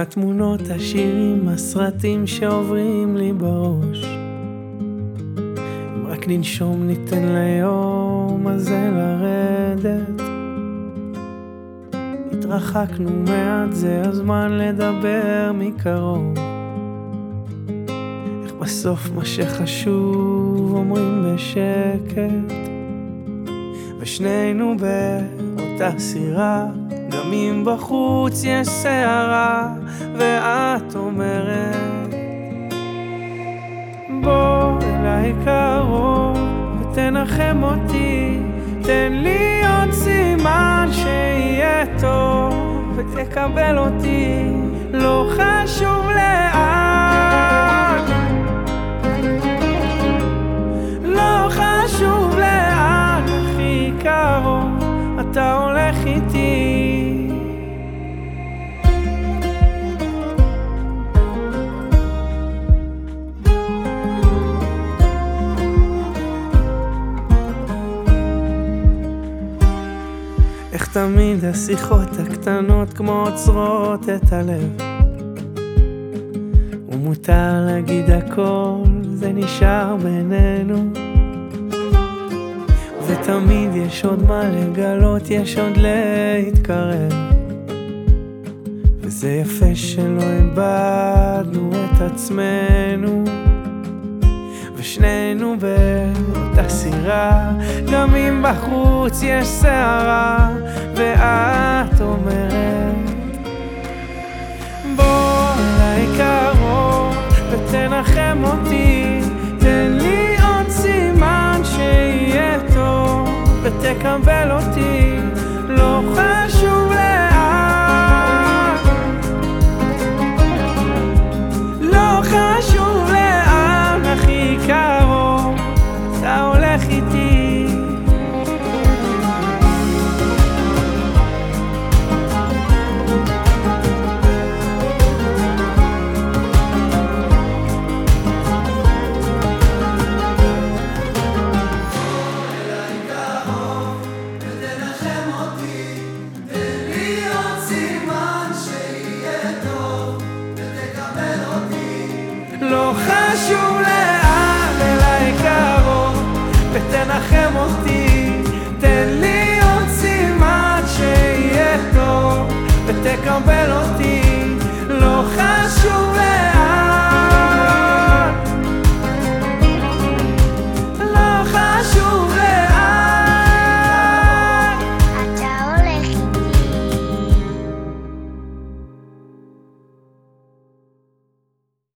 התמונות, השירים, הסרטים שעוברים לי בראש. אם רק ננשום ניתן ליום הזה לרדת. התרחקנו מעט, זה הזמן לדבר מקרוב. איך בסוף מה שחשוב אומרים בשקט? ושנינו באותה סירה אם בחוץ יש סערה ואת אומרת בוא אליי קרוב ותנחם אותי תן לי עוד סימן שיהיה טוב ותקבל אותי לא חשוב לאן. לא חשוב לאן הכי קרוב אתה הולך איתי איך תמיד השיחות הקטנות כמו עוצרות את הלב. ומותר להגיד הכל, זה נשאר בינינו. ותמיד יש עוד מה לגלות, יש עוד להתקרב. וזה יפה שלא איבדנו את עצמנו. ושנינו באותה סירה גם אם בחוץ יש סערה ואת אומרת בוא אליי קרוב ותנחם אותי חשוב לאן,